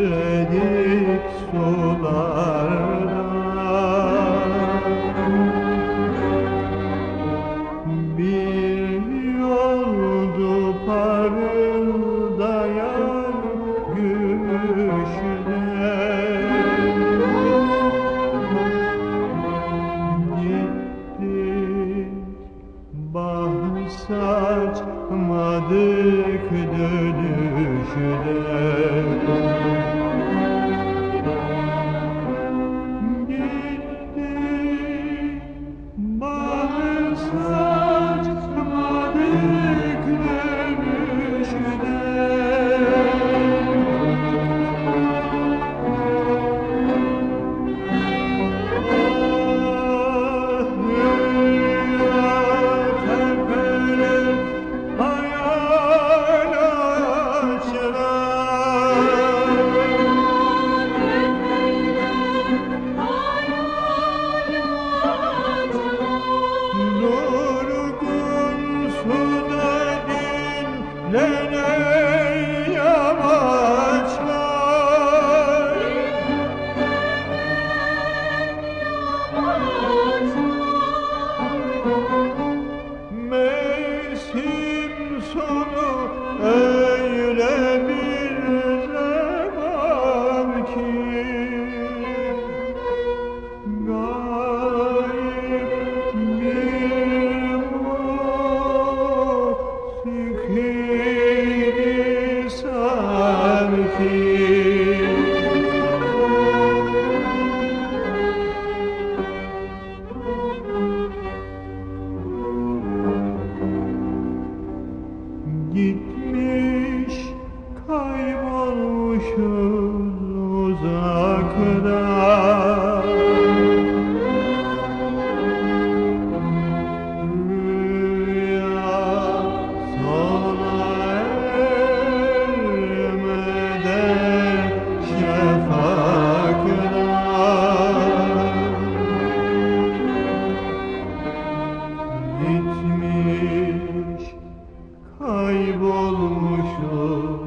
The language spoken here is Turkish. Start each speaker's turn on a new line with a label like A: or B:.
A: bekledik sularda Bir yoldu parıldayan gümüşler Gittik bah saçmadık dönüşte Jesus. Mevsim sonu öyle bir ki Gayip bir musikiydi Gitmiş kaybolmuşuz uzakta gitmiş kaybolmuşum.